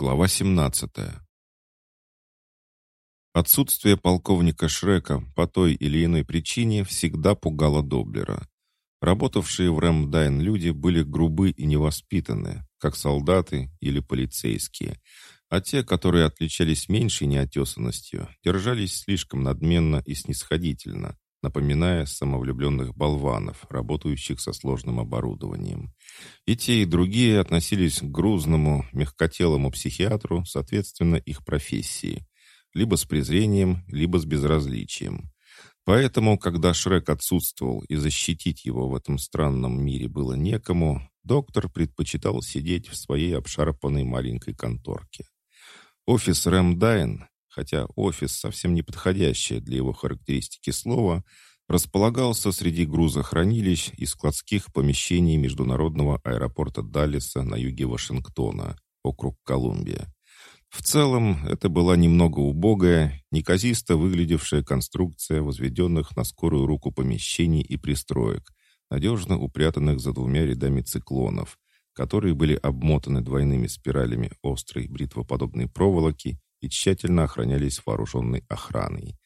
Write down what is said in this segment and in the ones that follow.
Глава 17. Отсутствие полковника Шрека по той или иной причине всегда пугало Доблера. Работавшие в Рэмдайн люди были грубы и невоспитаны, как солдаты или полицейские, а те, которые отличались меньшей неотесанностью, держались слишком надменно и снисходительно, напоминая самовлюбленных болванов, работающих со сложным оборудованием. И те, и другие относились к грузному, мягкотелому психиатру, соответственно, их профессии, либо с презрением, либо с безразличием. Поэтому, когда Шрек отсутствовал и защитить его в этом странном мире было некому, доктор предпочитал сидеть в своей обшарпанной маленькой конторке. Офис Рэмдайн, хотя офис совсем не подходящее для его характеристики слова, располагался среди грузохранилищ и складских помещений международного аэропорта Даллеса на юге Вашингтона, округ Колумбия. В целом, это была немного убогая, неказисто выглядевшая конструкция возведенных на скорую руку помещений и пристроек, надежно упрятанных за двумя рядами циклонов, которые были обмотаны двойными спиралями острой бритвоподобной проволоки и тщательно охранялись вооруженной охраной.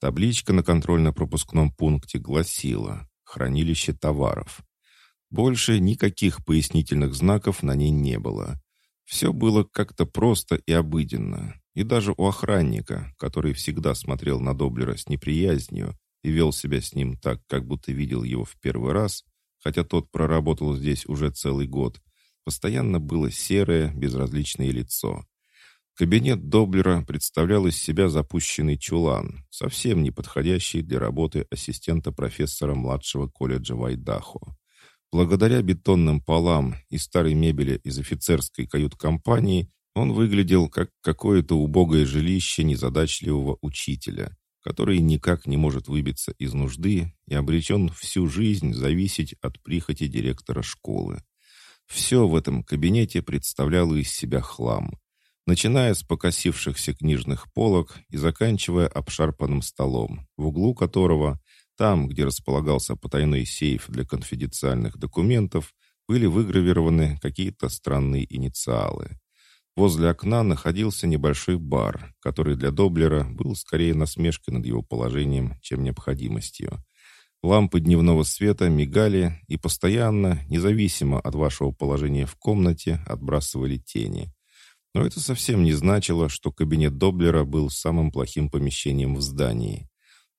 Табличка на контрольно-пропускном пункте гласила «Хранилище товаров». Больше никаких пояснительных знаков на ней не было. Все было как-то просто и обыденно. И даже у охранника, который всегда смотрел на Доблера с неприязнью и вел себя с ним так, как будто видел его в первый раз, хотя тот проработал здесь уже целый год, постоянно было серое, безразличное лицо. Кабинет Доблера представлял из себя запущенный чулан, совсем не подходящий для работы ассистента профессора младшего колледжа Вайдахо. Благодаря бетонным полам и старой мебели из офицерской кают-компании он выглядел как какое-то убогое жилище незадачливого учителя, который никак не может выбиться из нужды и обречен всю жизнь зависеть от прихоти директора школы. Все в этом кабинете представляло из себя хлам начиная с покосившихся книжных полок и заканчивая обшарпанным столом, в углу которого, там, где располагался потайной сейф для конфиденциальных документов, были выгравированы какие-то странные инициалы. Возле окна находился небольшой бар, который для Доблера был скорее насмешкой над его положением, чем необходимостью. Лампы дневного света мигали и постоянно, независимо от вашего положения в комнате, отбрасывали тени. Но это совсем не значило, что кабинет Доблера был самым плохим помещением в здании.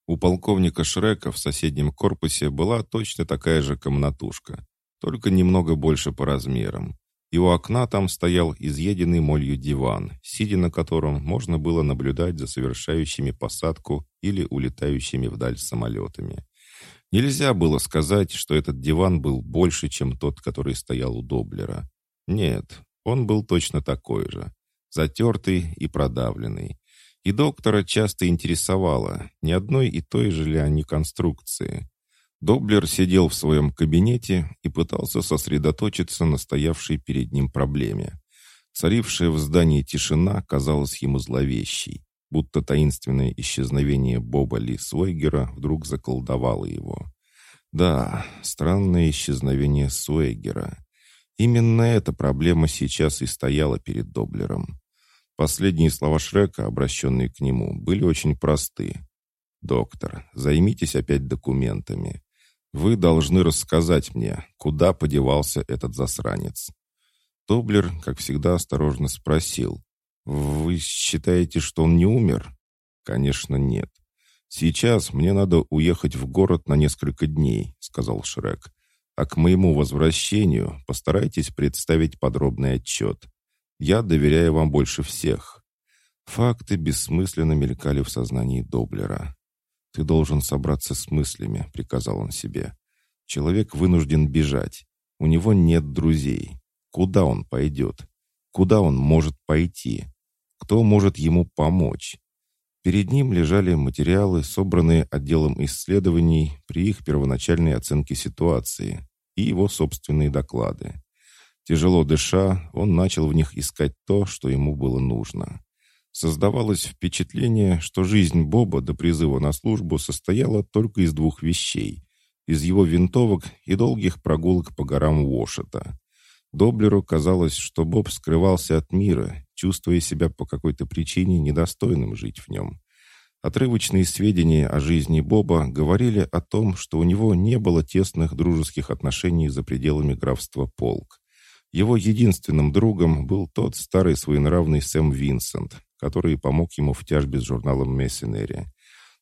У полковника Шрека в соседнем корпусе была точно такая же комнатушка, только немного больше по размерам. И у окна там стоял изъеденный молью диван, сидя на котором можно было наблюдать за совершающими посадку или улетающими вдаль самолетами. Нельзя было сказать, что этот диван был больше, чем тот, который стоял у Доблера. Нет, он был точно такой же, затертый и продавленный. И доктора часто интересовало, не одной и той же ли они конструкции. Доблер сидел в своем кабинете и пытался сосредоточиться на стоявшей перед ним проблеме. Царившая в здании тишина казалась ему зловещей, будто таинственное исчезновение Боба Ли Суэгера вдруг заколдовало его. Да, странное исчезновение Суэгера. Именно эта проблема сейчас и стояла перед Доблером. Последние слова Шрека, обращенные к нему, были очень просты. «Доктор, займитесь опять документами. Вы должны рассказать мне, куда подевался этот засранец». Доблер, как всегда, осторожно спросил. «Вы считаете, что он не умер?» «Конечно, нет. Сейчас мне надо уехать в город на несколько дней», — сказал Шрек а к моему возвращению постарайтесь представить подробный отчет. Я доверяю вам больше всех». Факты бессмысленно мелькали в сознании Доблера. «Ты должен собраться с мыслями», — приказал он себе. «Человек вынужден бежать. У него нет друзей. Куда он пойдет? Куда он может пойти? Кто может ему помочь?» Перед ним лежали материалы, собранные отделом исследований при их первоначальной оценке ситуации, и его собственные доклады. Тяжело дыша, он начал в них искать то, что ему было нужно. Создавалось впечатление, что жизнь Боба до призыва на службу состояла только из двух вещей – из его винтовок и долгих прогулок по горам Уошета. Доблеру казалось, что Боб скрывался от мира, чувствуя себя по какой-то причине недостойным жить в нем. Отрывочные сведения о жизни Боба говорили о том, что у него не было тесных дружеских отношений за пределами графства Полк. Его единственным другом был тот старый своенравный Сэм Винсент, который помог ему в тяжбе с журналом «Мессенери».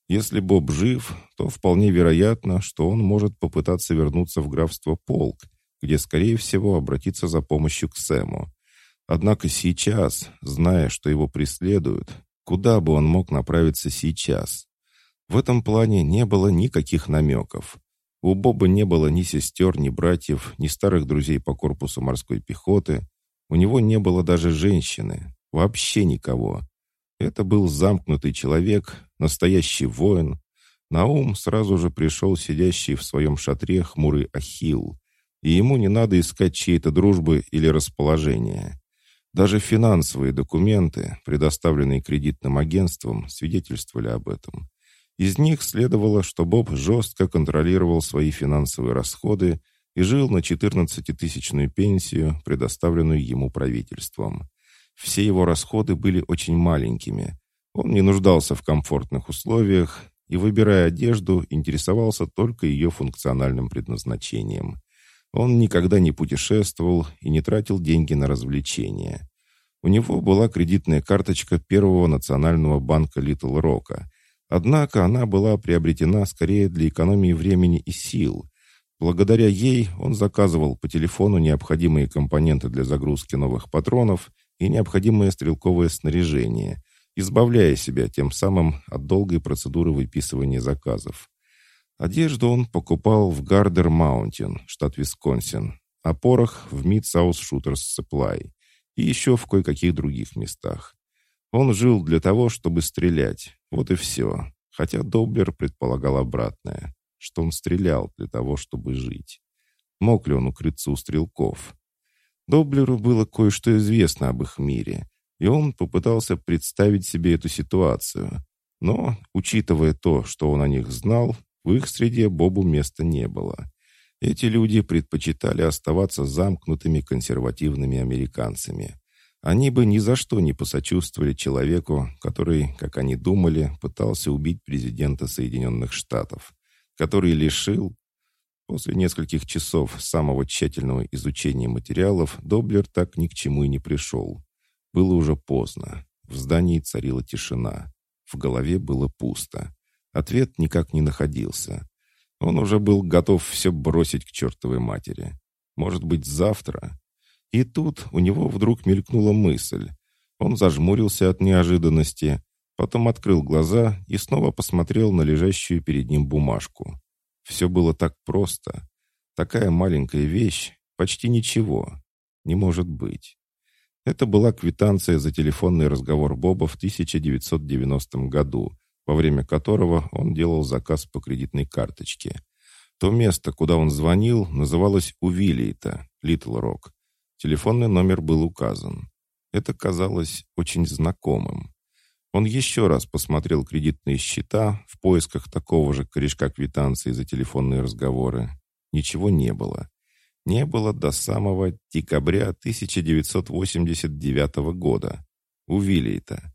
Если Боб жив, то вполне вероятно, что он может попытаться вернуться в графство Полк, где, скорее всего, обратиться за помощью к Сэму. Однако сейчас, зная, что его преследуют, Куда бы он мог направиться сейчас? В этом плане не было никаких намеков. У Боба не было ни сестер, ни братьев, ни старых друзей по корпусу морской пехоты. У него не было даже женщины. Вообще никого. Это был замкнутый человек, настоящий воин. На ум сразу же пришел сидящий в своем шатре хмурый Ахилл. И ему не надо искать чьей-то дружбы или расположения. Даже финансовые документы, предоставленные кредитным агентством, свидетельствовали об этом. Из них следовало, что Боб жестко контролировал свои финансовые расходы и жил на 14-тысячную пенсию, предоставленную ему правительством. Все его расходы были очень маленькими. Он не нуждался в комфортных условиях и, выбирая одежду, интересовался только ее функциональным предназначением. Он никогда не путешествовал и не тратил деньги на развлечения. У него была кредитная карточка Первого национального банка Литл Рока. Однако она была приобретена скорее для экономии времени и сил. Благодаря ей он заказывал по телефону необходимые компоненты для загрузки новых патронов и необходимое стрелковое снаряжение, избавляя себя тем самым от долгой процедуры выписывания заказов. Одежду он покупал в Гардер Маунтин, штат Висконсин, а порох в Mid South Shooters Supply и еще в кое-каких других местах. Он жил для того, чтобы стрелять. Вот и все. Хотя Доблер предполагал обратное, что он стрелял для того, чтобы жить. Мог ли он укрыться у стрелков? Доблеру было кое-что известно об их мире, и он попытался представить себе эту ситуацию. Но, учитывая то, что он о них знал, в их среде Бобу места не было. Эти люди предпочитали оставаться замкнутыми консервативными американцами. Они бы ни за что не посочувствовали человеку, который, как они думали, пытался убить президента Соединенных Штатов, который лишил... После нескольких часов самого тщательного изучения материалов Доблер так ни к чему и не пришел. Было уже поздно. В здании царила тишина. В голове было пусто. Ответ никак не находился. Он уже был готов все бросить к чертовой матери. Может быть, завтра? И тут у него вдруг мелькнула мысль. Он зажмурился от неожиданности, потом открыл глаза и снова посмотрел на лежащую перед ним бумажку. Все было так просто. Такая маленькая вещь, почти ничего. Не может быть. Это была квитанция за телефонный разговор Боба в 1990 году, во время которого он делал заказ по кредитной карточке. То место, куда он звонил, называлось Увилита, Литл Рок. Телефонный номер был указан. Это казалось очень знакомым. Он еще раз посмотрел кредитные счета в поисках такого же корешка квитанции за телефонные разговоры. Ничего не было. Не было до самого декабря 1989 года. У Виллита.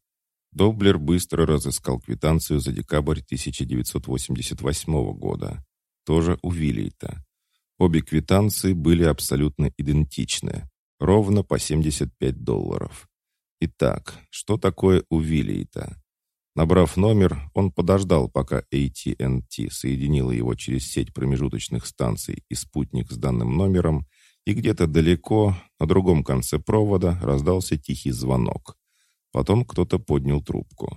Доблер быстро разыскал квитанцию за декабрь 1988 года. Тоже у Виллита. Обе квитанции были абсолютно идентичны. Ровно по 75 долларов. Итак, что такое у Виллита? Набрав номер, он подождал, пока AT&T соединила его через сеть промежуточных станций и спутник с данным номером, и где-то далеко, на другом конце провода, раздался тихий звонок. Потом кто-то поднял трубку.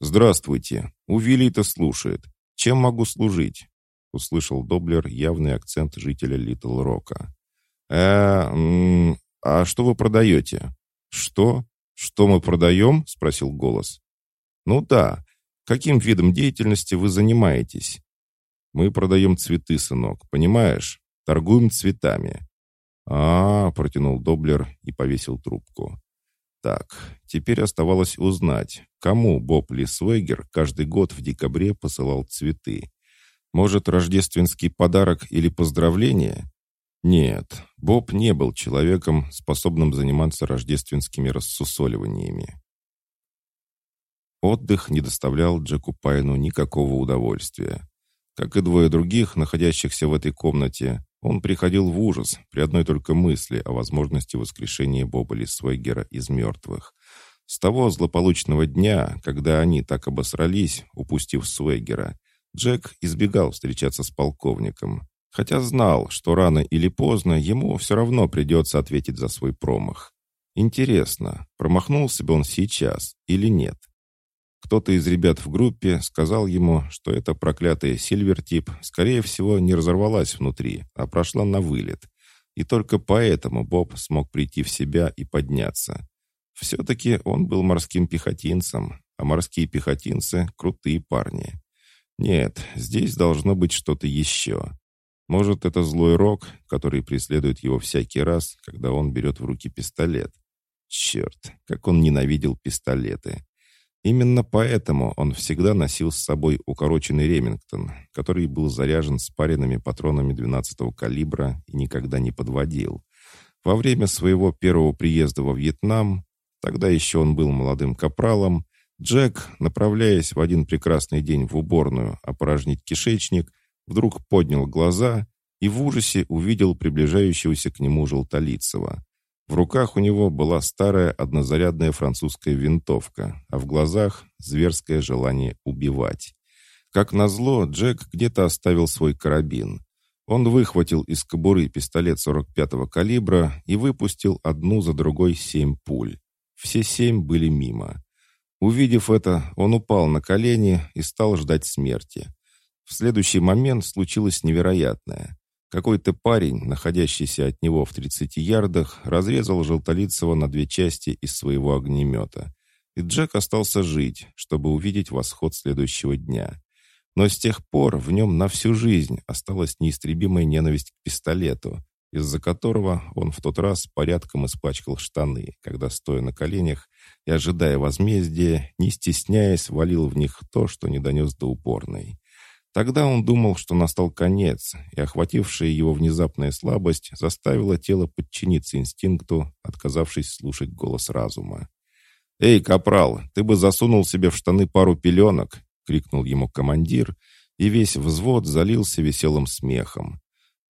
«Здравствуйте. У Виллита слушает. Чем могу служить?» Услышал Доблер явный акцент жителя Литл Рока. э а что вы продаете?» «Что? Что мы продаем?» — спросил голос. «Ну да. Каким видом деятельности вы занимаетесь?» «Мы продаем цветы, сынок, понимаешь? Торгуем цветами». «А, -а, -а протянул Доблер и повесил трубку. Так, теперь оставалось узнать, кому Боб Лисвегер каждый год в декабре посылал цветы. Может, рождественский подарок или поздравление? Нет, Боб не был человеком, способным заниматься рождественскими рассусоливаниями. Отдых не доставлял Джеку Пайну никакого удовольствия. Как и двое других, находящихся в этой комнате, он приходил в ужас при одной только мысли о возможности воскрешения Боба Лисвегера из мертвых. С того злополучного дня, когда они так обосрались, упустив Свегера, Джек избегал встречаться с полковником, хотя знал, что рано или поздно ему все равно придется ответить за свой промах. Интересно, промахнулся бы он сейчас или нет? Кто-то из ребят в группе сказал ему, что эта проклятая Сильвертип, скорее всего, не разорвалась внутри, а прошла на вылет. И только поэтому Боб смог прийти в себя и подняться. Все-таки он был морским пехотинцем, а морские пехотинцы — крутые парни. Нет, здесь должно быть что-то еще. Может, это злой рок, который преследует его всякий раз, когда он берет в руки пистолет. Черт, как он ненавидел пистолеты. Именно поэтому он всегда носил с собой укороченный Ремингтон, который был заряжен спаренными патронами 12-го калибра и никогда не подводил. Во время своего первого приезда во Вьетнам, тогда еще он был молодым капралом, Джек, направляясь в один прекрасный день в уборную опорожнить кишечник, вдруг поднял глаза и в ужасе увидел приближающегося к нему Желтолицева. В руках у него была старая однозарядная французская винтовка, а в глазах зверское желание убивать. Как назло, Джек где-то оставил свой карабин. Он выхватил из кобуры пистолет 45-го калибра и выпустил одну за другой семь пуль. Все семь были мимо. Увидев это, он упал на колени и стал ждать смерти. В следующий момент случилось невероятное. Какой-то парень, находящийся от него в 30 ярдах, разрезал Желтолицева на две части из своего огнемета. И Джек остался жить, чтобы увидеть восход следующего дня. Но с тех пор в нем на всю жизнь осталась неистребимая ненависть к пистолету, из-за которого он в тот раз порядком испачкал штаны, когда, стоя на коленях и ожидая возмездия, не стесняясь, валил в них то, что не донес до упорной. Тогда он думал, что настал конец, и охватившая его внезапная слабость заставила тело подчиниться инстинкту, отказавшись слушать голос разума. «Эй, капрал, ты бы засунул себе в штаны пару пеленок!» — крикнул ему командир, и весь взвод залился веселым смехом.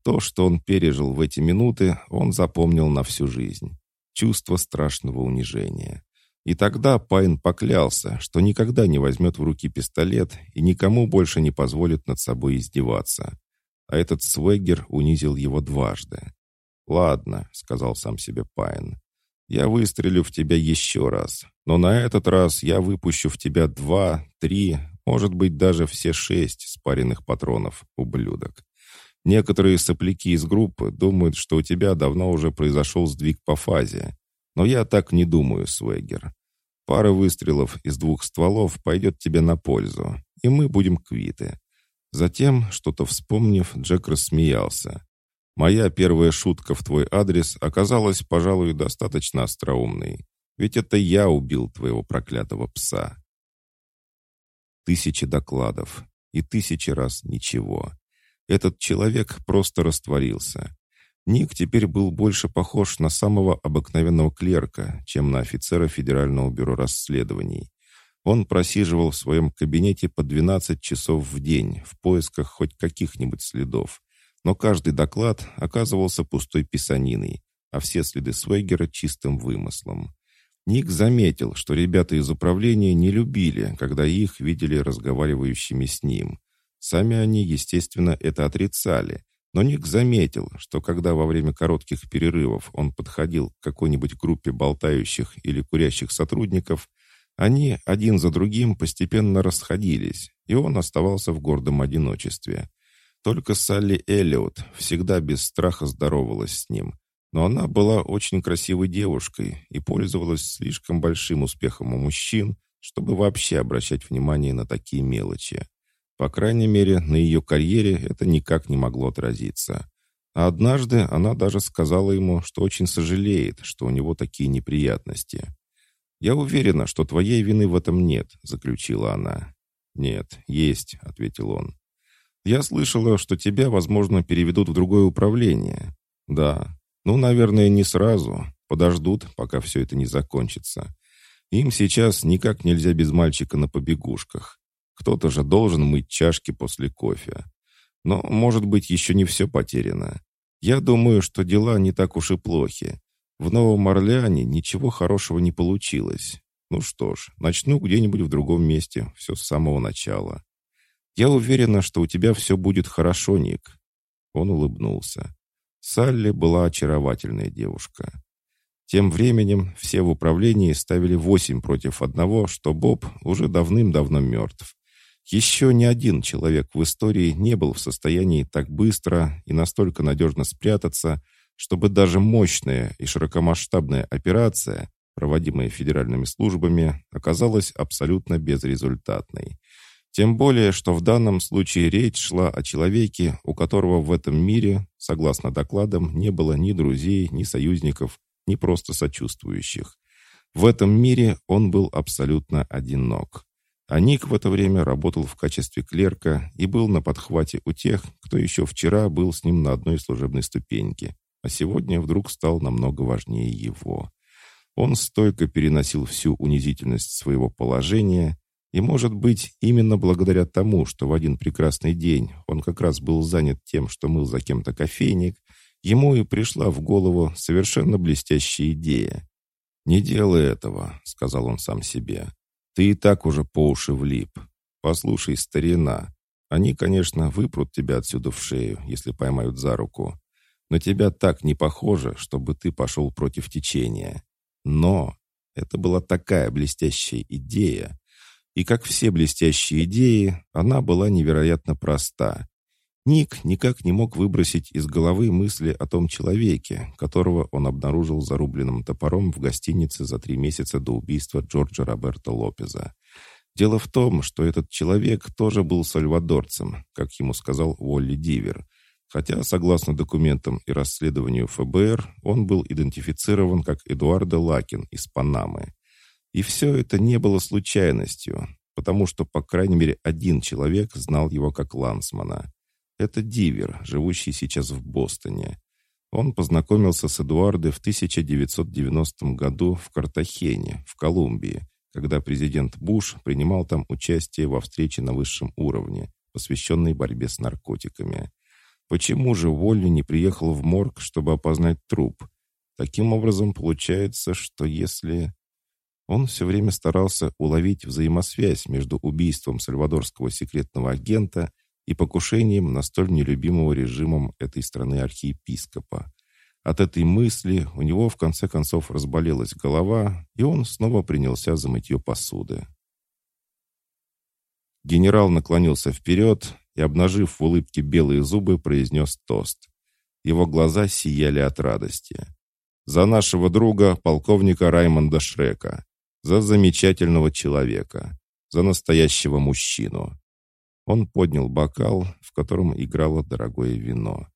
То, что он пережил в эти минуты, он запомнил на всю жизнь. Чувство страшного унижения. И тогда Пайн поклялся, что никогда не возьмет в руки пистолет и никому больше не позволит над собой издеваться. А этот свегер унизил его дважды. «Ладно», — сказал сам себе Пайн, — «я выстрелю в тебя еще раз, но на этот раз я выпущу в тебя два, три, может быть, даже все шесть спаренных патронов, ублюдок. Некоторые сопляки из группы думают, что у тебя давно уже произошел сдвиг по фазе. Но я так не думаю, Свегер. Пара выстрелов из двух стволов пойдет тебе на пользу, и мы будем квиты». Затем, что-то вспомнив, Джек рассмеялся. «Моя первая шутка в твой адрес оказалась, пожалуй, достаточно остроумной. Ведь это я убил твоего проклятого пса». Тысячи докладов и тысячи раз ничего. Этот человек просто растворился. Ник теперь был больше похож на самого обыкновенного клерка, чем на офицера Федерального бюро расследований. Он просиживал в своем кабинете по 12 часов в день в поисках хоть каких-нибудь следов. Но каждый доклад оказывался пустой писаниной, а все следы Свейгера чистым вымыслом. Ник заметил, что ребята из управления не любили, когда их видели разговаривающими с ним. Сами они, естественно, это отрицали, но Ник заметил, что когда во время коротких перерывов он подходил к какой-нибудь группе болтающих или курящих сотрудников, они один за другим постепенно расходились, и он оставался в гордом одиночестве. Только Салли Эллиот всегда без страха здоровалась с ним, но она была очень красивой девушкой и пользовалась слишком большим успехом у мужчин, чтобы вообще обращать внимание на такие мелочи. По крайней мере, на ее карьере это никак не могло отразиться. А однажды она даже сказала ему, что очень сожалеет, что у него такие неприятности. «Я уверена, что твоей вины в этом нет», — заключила она. «Нет, есть», — ответил он. «Я слышала, что тебя, возможно, переведут в другое управление. Да. Ну, наверное, не сразу. Подождут, пока все это не закончится. Им сейчас никак нельзя без мальчика на побегушках. Кто-то же должен мыть чашки после кофе. Но, может быть, еще не все потеряно. Я думаю, что дела не так уж и плохи. В Новом Орлеане ничего хорошего не получилось. Ну что ж, начну где-нибудь в другом месте, все с самого начала. Я уверена, что у тебя все будет хорошо, Ник. Он улыбнулся. Салли была очаровательная девушка. Тем временем все в управлении ставили восемь против одного, что Боб уже давным-давно мертв. Еще ни один человек в истории не был в состоянии так быстро и настолько надежно спрятаться, чтобы даже мощная и широкомасштабная операция, проводимая федеральными службами, оказалась абсолютно безрезультатной. Тем более, что в данном случае речь шла о человеке, у которого в этом мире, согласно докладам, не было ни друзей, ни союзников, ни просто сочувствующих. В этом мире он был абсолютно одинок. А Ник в это время работал в качестве клерка и был на подхвате у тех, кто еще вчера был с ним на одной служебной ступеньке, а сегодня вдруг стал намного важнее его. Он стойко переносил всю унизительность своего положения, и, может быть, именно благодаря тому, что в один прекрасный день он как раз был занят тем, что мыл за кем-то кофейник, ему и пришла в голову совершенно блестящая идея. «Не делай этого», — сказал он сам себе. Ты и так уже по уши влип. Послушай, старина, они, конечно, выпрут тебя отсюда в шею, если поймают за руку. Но тебя так не похоже, чтобы ты пошел против течения. Но это была такая блестящая идея. И как все блестящие идеи, она была невероятно проста. Ник никак не мог выбросить из головы мысли о том человеке, которого он обнаружил зарубленным топором в гостинице за три месяца до убийства Джорджа Роберта Лопеза. Дело в том, что этот человек тоже был сальвадорцем, как ему сказал Уолли Дивер, хотя, согласно документам и расследованию ФБР, он был идентифицирован как Эдуардо Лакин из Панамы. И все это не было случайностью, потому что, по крайней мере, один человек знал его как Лансмана. Это Дивер, живущий сейчас в Бостоне. Он познакомился с Эдуардо в 1990 году в Картахене, в Колумбии, когда президент Буш принимал там участие во встрече на высшем уровне, посвященной борьбе с наркотиками. Почему же Волли не приехал в морг, чтобы опознать труп? Таким образом, получается, что если... Он все время старался уловить взаимосвязь между убийством сальвадорского секретного агента и покушением на столь нелюбимого режимом этой страны архиепископа. От этой мысли у него в конце концов разболелась голова, и он снова принялся за мытье посуды. Генерал наклонился вперед и, обнажив в улыбке белые зубы, произнес тост. Его глаза сияли от радости. «За нашего друга, полковника Раймонда Шрека! За замечательного человека! За настоящего мужчину! Он поднял бокал, в котором играло дорогое вино.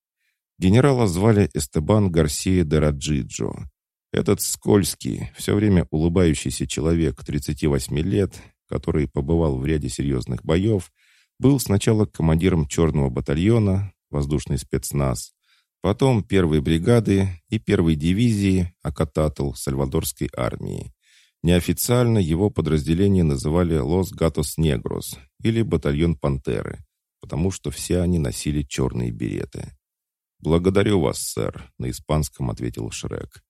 Генерала звали Эстебан Гарсия де Раджиджо. Этот скользкий, все время улыбающийся человек 38 лет, который побывал в ряде серьезных боев, был сначала командиром черного батальона, воздушный спецназ, потом первой бригады и первой дивизии Акататл Сальвадорской армии. Неофициально его подразделение называли «Лос Гатос Негрос» или «Батальон Пантеры», потому что все они носили черные береты. «Благодарю вас, сэр», — на испанском ответил Шрек.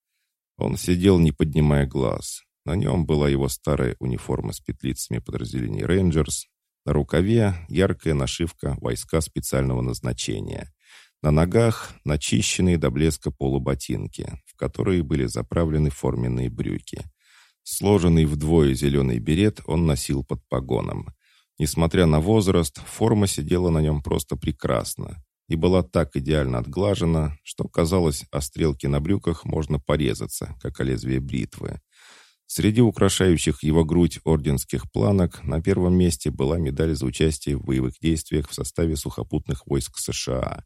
Он сидел, не поднимая глаз. На нем была его старая униформа с петлицами подразделений «Рейнджерс», на рукаве яркая нашивка «Войска специального назначения». На ногах начищенные до блеска полуботинки, в которые были заправлены форменные брюки. Сложенный вдвое зеленый берет он носил под погоном. Несмотря на возраст, форма сидела на нем просто прекрасно и была так идеально отглажена, что казалось, о стрелки на брюках можно порезаться, как о лезвие бритвы. Среди украшающих его грудь орденских планок на первом месте была медаль за участие в боевых действиях в составе сухопутных войск США.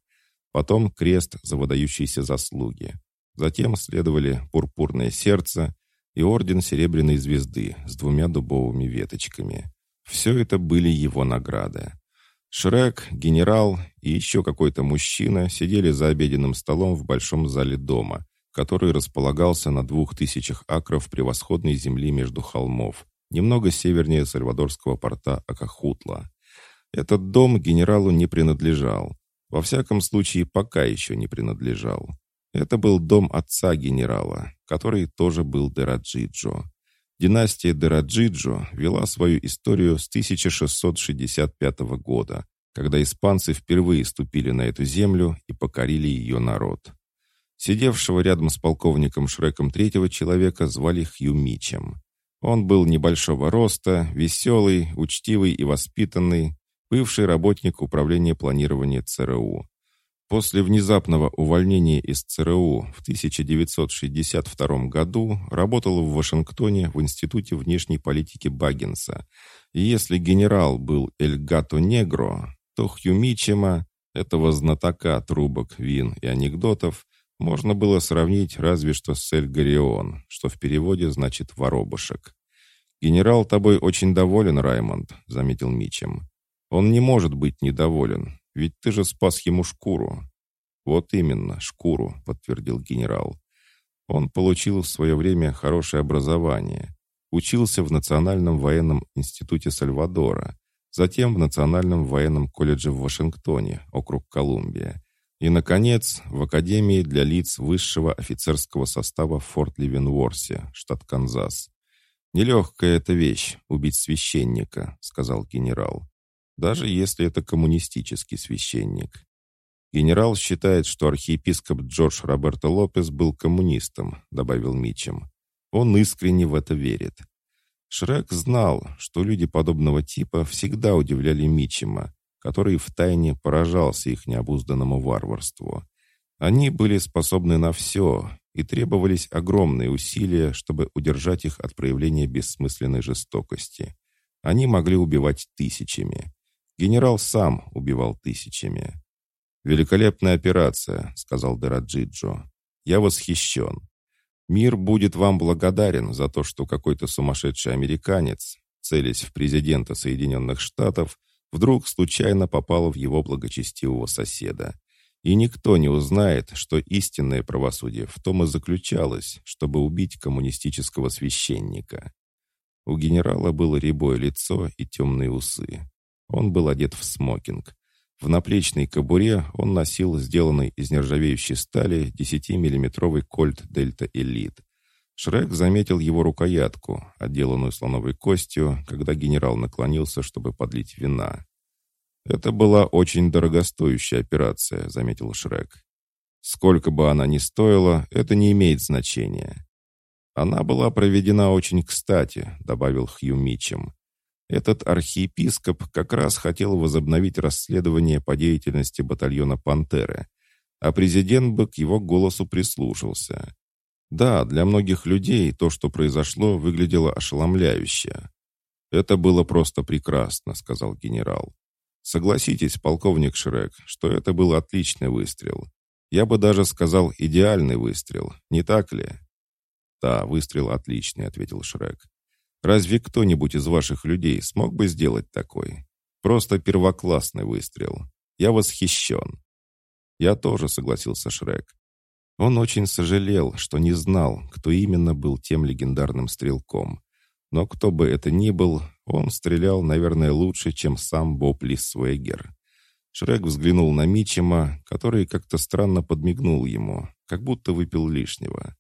Потом крест за выдающиеся заслуги. Затем следовали пурпурное сердце, и орден Серебряной Звезды с двумя дубовыми веточками. Все это были его награды. Шрек, генерал и еще какой-то мужчина сидели за обеденным столом в большом зале дома, который располагался на двух тысячах акров превосходной земли между холмов, немного севернее сальвадорского порта Акахутла. Этот дом генералу не принадлежал. Во всяком случае, пока еще не принадлежал. Это был дом отца генерала, который тоже был Дераджиджо. Династия Дераджиджо вела свою историю с 1665 года, когда испанцы впервые ступили на эту землю и покорили ее народ. Сидевшего рядом с полковником Шреком третьего человека звали Хью Мичем. Он был небольшого роста, веселый, учтивый и воспитанный, бывший работник управления планирования ЦРУ. После внезапного увольнения из ЦРУ в 1962 году работал в Вашингтоне в Институте внешней политики Баггинса. И если генерал был Эль Гато Негро, то Хью Мичема, этого знатока трубок, вин и анекдотов, можно было сравнить разве что с Эль Гарион, что в переводе значит «воробушек». «Генерал тобой очень доволен, Раймонд», — заметил Мичем. «Он не может быть недоволен. Ведь ты же спас ему шкуру». «Вот именно, шкуру», — подтвердил генерал. Он получил в свое время хорошее образование. Учился в Национальном военном институте Сальвадора, затем в Национальном военном колледже в Вашингтоне, округ Колумбия, и, наконец, в Академии для лиц высшего офицерского состава Форт Ливенворсе, штат Канзас. «Нелегкая эта вещь — убить священника», — сказал генерал даже если это коммунистический священник. Генерал считает, что архиепископ Джордж Роберто Лопес был коммунистом, добавил Мичем. Он искренне в это верит. Шрек знал, что люди подобного типа всегда удивляли Мичема, который втайне поражался их необузданному варварству. Они были способны на все, и требовались огромные усилия, чтобы удержать их от проявления бессмысленной жестокости. Они могли убивать тысячами. Генерал сам убивал тысячами. «Великолепная операция», — сказал Дераджиджо. «Я восхищен. Мир будет вам благодарен за то, что какой-то сумасшедший американец, целясь в президента Соединенных Штатов, вдруг случайно попал в его благочестивого соседа. И никто не узнает, что истинное правосудие в том и заключалось, чтобы убить коммунистического священника. У генерала было рябое лицо и темные усы. Он был одет в смокинг. В наплечной кобуре он носил сделанный из нержавеющей стали 10-миллиметровый кольт Дельта Элит. Шрек заметил его рукоятку, отделанную слоновой костью, когда генерал наклонился, чтобы подлить вина. «Это была очень дорогостоящая операция», — заметил Шрек. «Сколько бы она ни стоила, это не имеет значения». «Она была проведена очень кстати», — добавил Хью Мичем. Этот архиепископ как раз хотел возобновить расследование по деятельности батальона «Пантеры», а президент бы к его голосу прислушался. Да, для многих людей то, что произошло, выглядело ошеломляюще. «Это было просто прекрасно», — сказал генерал. «Согласитесь, полковник Шрек, что это был отличный выстрел. Я бы даже сказал идеальный выстрел, не так ли?» «Да, выстрел отличный», — ответил Шрек. Разве кто-нибудь из ваших людей смог бы сделать такой? Просто первоклассный выстрел. Я восхищен». «Я тоже», — согласился Шрек. Он очень сожалел, что не знал, кто именно был тем легендарным стрелком. Но кто бы это ни был, он стрелял, наверное, лучше, чем сам Боб Лисвегер. Шрек взглянул на Мичема, который как-то странно подмигнул ему, как будто выпил лишнего.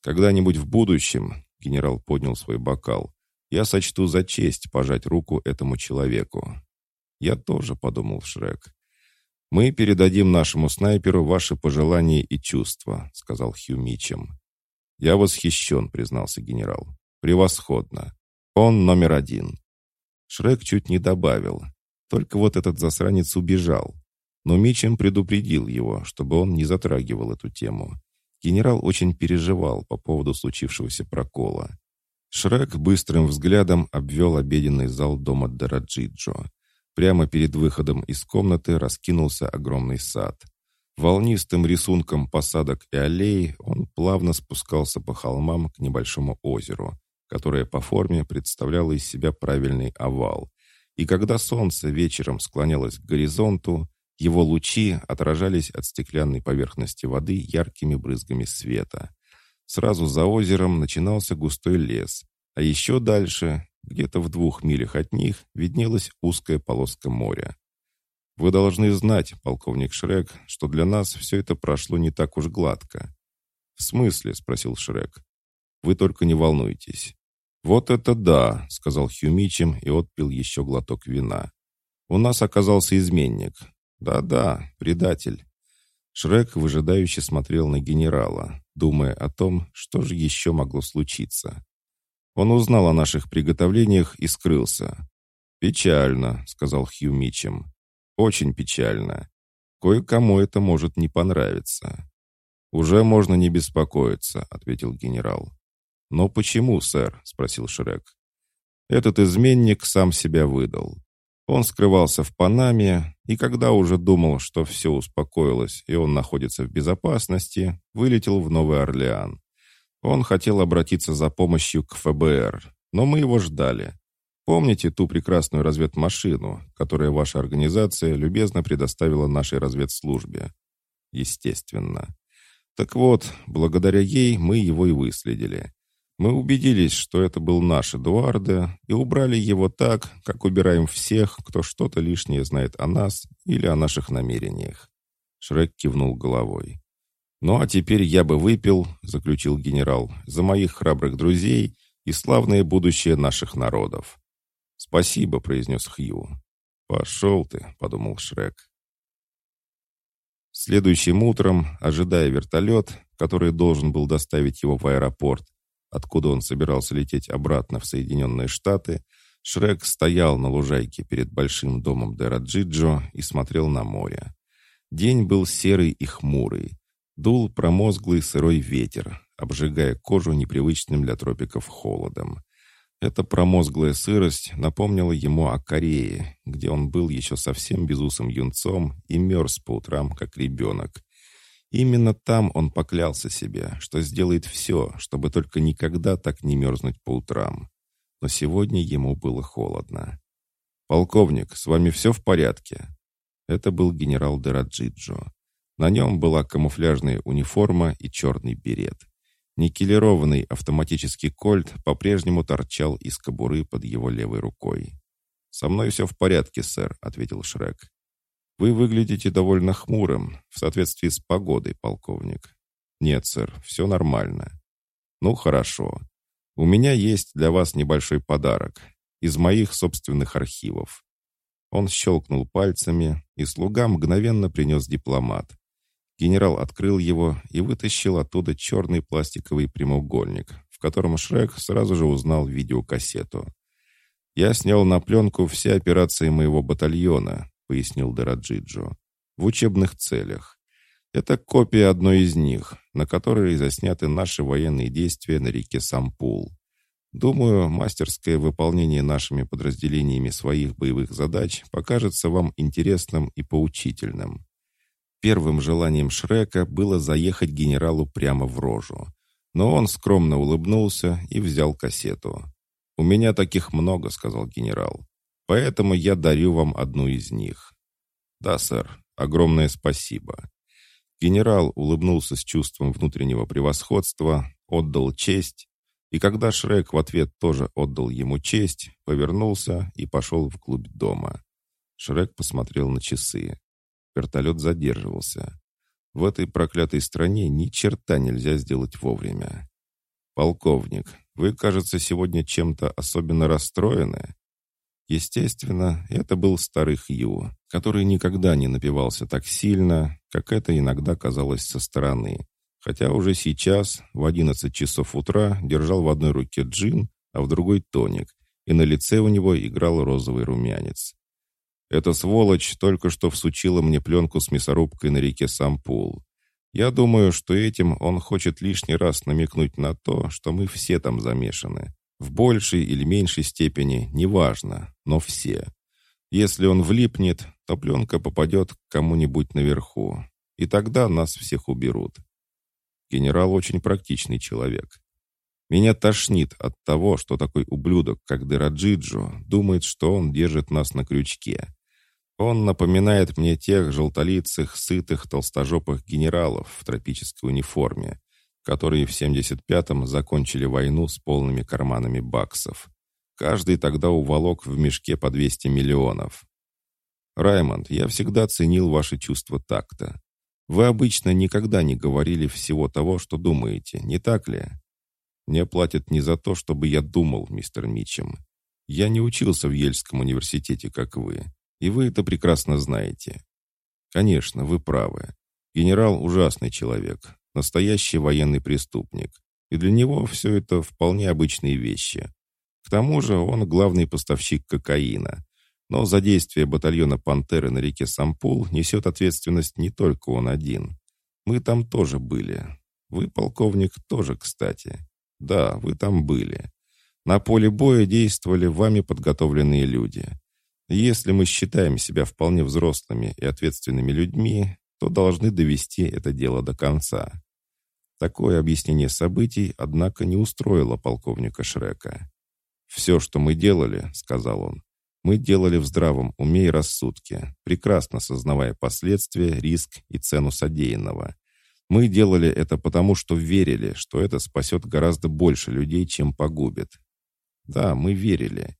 «Когда-нибудь в будущем», — генерал поднял свой бокал, я сочту за честь пожать руку этому человеку. Я тоже, подумал Шрек. Мы передадим нашему снайперу ваши пожелания и чувства, сказал Хью Мичем. Я восхищен, признался генерал. Превосходно. Он номер один. Шрек чуть не добавил. Только вот этот засранец убежал. Но Мичем предупредил его, чтобы он не затрагивал эту тему. Генерал очень переживал по поводу случившегося прокола. Шрек быстрым взглядом обвел обеденный зал дома Дараджиджо. Прямо перед выходом из комнаты раскинулся огромный сад. Волнистым рисунком посадок и аллей он плавно спускался по холмам к небольшому озеру, которое по форме представляло из себя правильный овал. и когда солнце вечером склонялось к горизонту, его лучи отражались от стеклянной поверхности воды яркими брызгами света. Сразу за озером начинался густой лес, а еще дальше, где-то в двух милях от них, виднелась узкая полоска моря. «Вы должны знать, полковник Шрек, что для нас все это прошло не так уж гладко». «В смысле?» — спросил Шрек. «Вы только не волнуйтесь. «Вот это да!» — сказал Хью Мичем и отпил еще глоток вина. «У нас оказался изменник. Да-да, предатель». Шрек выжидающе смотрел на генерала, думая о том, что же еще могло случиться. Он узнал о наших приготовлениях и скрылся. «Печально», — сказал Хью Мичем. «Очень печально. Кое-кому это может не понравиться». «Уже можно не беспокоиться», — ответил генерал. «Но почему, сэр?» — спросил Шрек. Этот изменник сам себя выдал. Он скрывался в Панаме, и когда уже думал, что все успокоилось и он находится в безопасности, вылетел в Новый Орлеан. Он хотел обратиться за помощью к ФБР, но мы его ждали. Помните ту прекрасную разведмашину, которую ваша организация любезно предоставила нашей разведслужбе? Естественно. Так вот, благодаря ей мы его и выследили. Мы убедились, что это был наш Эдуардо, и убрали его так, как убираем всех, кто что-то лишнее знает о нас или о наших намерениях. Шрек кивнул головой. «Ну а теперь я бы выпил», — заключил генерал, «за моих храбрых друзей и славное будущее наших народов». «Спасибо», — произнес Хью. «Пошел ты», — подумал Шрек. Следующим утром, ожидая вертолет, который должен был доставить его в аэропорт, откуда он собирался лететь обратно в Соединенные Штаты, Шрек стоял на лужайке перед большим домом Дераджиджо и смотрел на море. День был серый и хмурый. Дул промозглый сырой ветер, обжигая кожу непривычным для тропиков холодом. Эта промозглая сырость напомнила ему о Корее, где он был еще совсем безусым юнцом и мерз по утрам, как ребенок. Именно там он поклялся себе, что сделает все, чтобы только никогда так не мерзнуть по утрам. Но сегодня ему было холодно. «Полковник, с вами все в порядке?» Это был генерал Дераджиджо. На нем была камуфляжная униформа и черный берет. Никелированный автоматический кольт по-прежнему торчал из кобуры под его левой рукой. «Со мной все в порядке, сэр», — ответил Шрек. «Вы выглядите довольно хмурым, в соответствии с погодой, полковник». «Нет, сэр, все нормально». «Ну, хорошо. У меня есть для вас небольшой подарок из моих собственных архивов». Он щелкнул пальцами, и слуга мгновенно принес дипломат. Генерал открыл его и вытащил оттуда черный пластиковый прямоугольник, в котором Шрек сразу же узнал видеокассету. «Я снял на пленку все операции моего батальона, пояснил Дораджиджо. «В учебных целях. Это копия одной из них, на которой засняты наши военные действия на реке Сампул. Думаю, мастерское выполнение нашими подразделениями своих боевых задач покажется вам интересным и поучительным». Первым желанием Шрека было заехать генералу прямо в рожу. Но он скромно улыбнулся и взял кассету. «У меня таких много», — сказал генерал. Поэтому я дарю вам одну из них». «Да, сэр. Огромное спасибо». Генерал улыбнулся с чувством внутреннего превосходства, отдал честь, и когда Шрек в ответ тоже отдал ему честь, повернулся и пошел вглубь дома. Шрек посмотрел на часы. Вертолет задерживался. В этой проклятой стране ни черта нельзя сделать вовремя. «Полковник, вы, кажется, сегодня чем-то особенно расстроены?» Естественно, это был старый Хью, который никогда не напивался так сильно, как это иногда казалось со стороны. Хотя уже сейчас, в 11 часов утра, держал в одной руке джин, а в другой тоник, и на лице у него играл розовый румянец. Эта сволочь только что всучила мне пленку с мясорубкой на реке Сампул. Я думаю, что этим он хочет лишний раз намекнуть на то, что мы все там замешаны. В большей или меньшей степени, неважно, но все. Если он влипнет, то пленка попадет к кому-нибудь наверху, и тогда нас всех уберут. Генерал очень практичный человек. Меня тошнит от того, что такой ублюдок, как Дераджиджо, думает, что он держит нас на крючке. Он напоминает мне тех желтолицых, сытых, толстожопых генералов в тропической униформе, которые в 75-м закончили войну с полными карманами баксов. Каждый тогда уволок в мешке по 200 миллионов. Раймонд, я всегда ценил ваше чувство такта. Вы обычно никогда не говорили всего того, что думаете, не так ли? Мне платят не за то, чтобы я думал, мистер Митчем. Я не учился в Ельском университете, как вы. И вы это прекрасно знаете. Конечно, вы правы. Генерал ужасный человек, настоящий военный преступник. И для него все это вполне обычные вещи. К тому же он главный поставщик кокаина. Но за действия батальона «Пантеры» на реке Сампул несет ответственность не только он один. Мы там тоже были. Вы, полковник, тоже, кстати. Да, вы там были. На поле боя действовали вами подготовленные люди. Если мы считаем себя вполне взрослыми и ответственными людьми, то должны довести это дело до конца. Такое объяснение событий, однако, не устроило полковника Шрека. «Все, что мы делали, — сказал он, — мы делали в здравом уме и рассудке, прекрасно сознавая последствия, риск и цену содеянного. Мы делали это потому, что верили, что это спасет гораздо больше людей, чем погубит. Да, мы верили.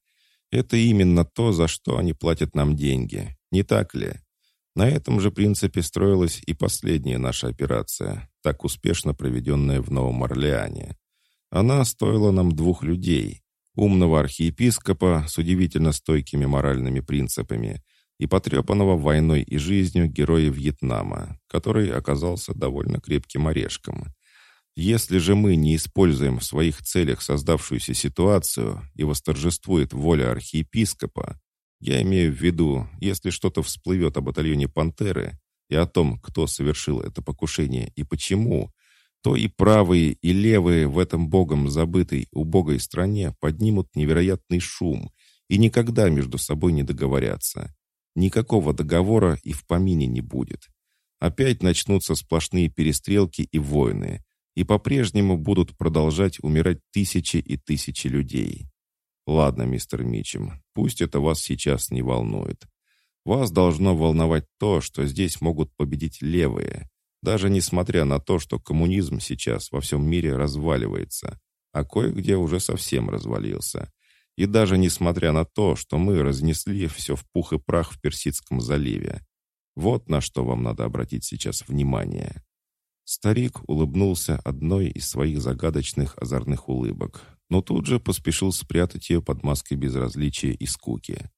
Это именно то, за что они платят нам деньги. Не так ли? На этом же принципе строилась и последняя наша операция, так успешно проведенная в Новом Орлеане. Она стоила нам двух людей. Умного архиепископа с удивительно стойкими моральными принципами и потрепанного войной и жизнью героя Вьетнама, который оказался довольно крепким орешком. Если же мы не используем в своих целях создавшуюся ситуацию и восторжествует воля архиепископа, я имею в виду, если что-то всплывет о батальоне «Пантеры» и о том, кто совершил это покушение и почему, то и правые, и левые в этом богом забытой убогой стране поднимут невероятный шум и никогда между собой не договорятся. Никакого договора и в помине не будет. Опять начнутся сплошные перестрелки и войны, и по-прежнему будут продолжать умирать тысячи и тысячи людей. Ладно, мистер Мичем, пусть это вас сейчас не волнует. Вас должно волновать то, что здесь могут победить левые, даже несмотря на то, что коммунизм сейчас во всем мире разваливается, а кое-где уже совсем развалился. И даже несмотря на то, что мы разнесли все в пух и прах в Персидском заливе. Вот на что вам надо обратить сейчас внимание. Старик улыбнулся одной из своих загадочных озорных улыбок, но тут же поспешил спрятать ее под маской безразличия и скуки.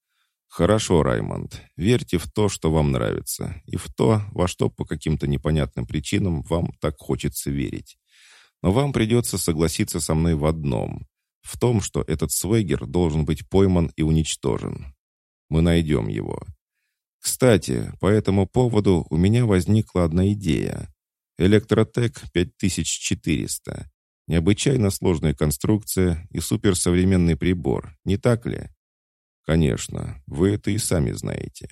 «Хорошо, Раймонд, верьте в то, что вам нравится, и в то, во что по каким-то непонятным причинам вам так хочется верить. Но вам придется согласиться со мной в одном — в том, что этот Свегер должен быть пойман и уничтожен. Мы найдем его. Кстати, по этому поводу у меня возникла одна идея. Электротек 5400. Необычайно сложная конструкция и суперсовременный прибор, не так ли? Конечно, вы это и сами знаете.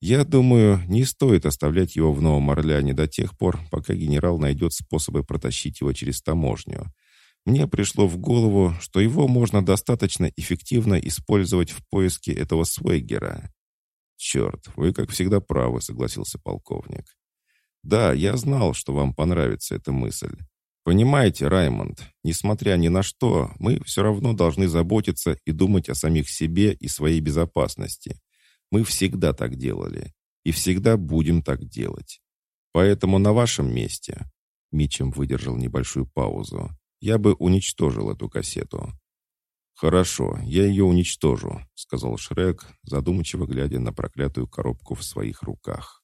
Я думаю, не стоит оставлять его в Новом Орлеане до тех пор, пока генерал найдет способы протащить его через таможню. Мне пришло в голову, что его можно достаточно эффективно использовать в поиске этого Свейгера. «Черт, вы, как всегда, правы», — согласился полковник. Да, я знал, что вам понравится эта мысль. Понимаете, Раймонд, несмотря ни на что, мы все равно должны заботиться и думать о самих себе и своей безопасности. Мы всегда так делали. И всегда будем так делать. Поэтому на вашем месте, Мичем выдержал небольшую паузу, я бы уничтожил эту кассету. «Хорошо, я ее уничтожу», — сказал Шрек, задумчиво глядя на проклятую коробку в своих руках.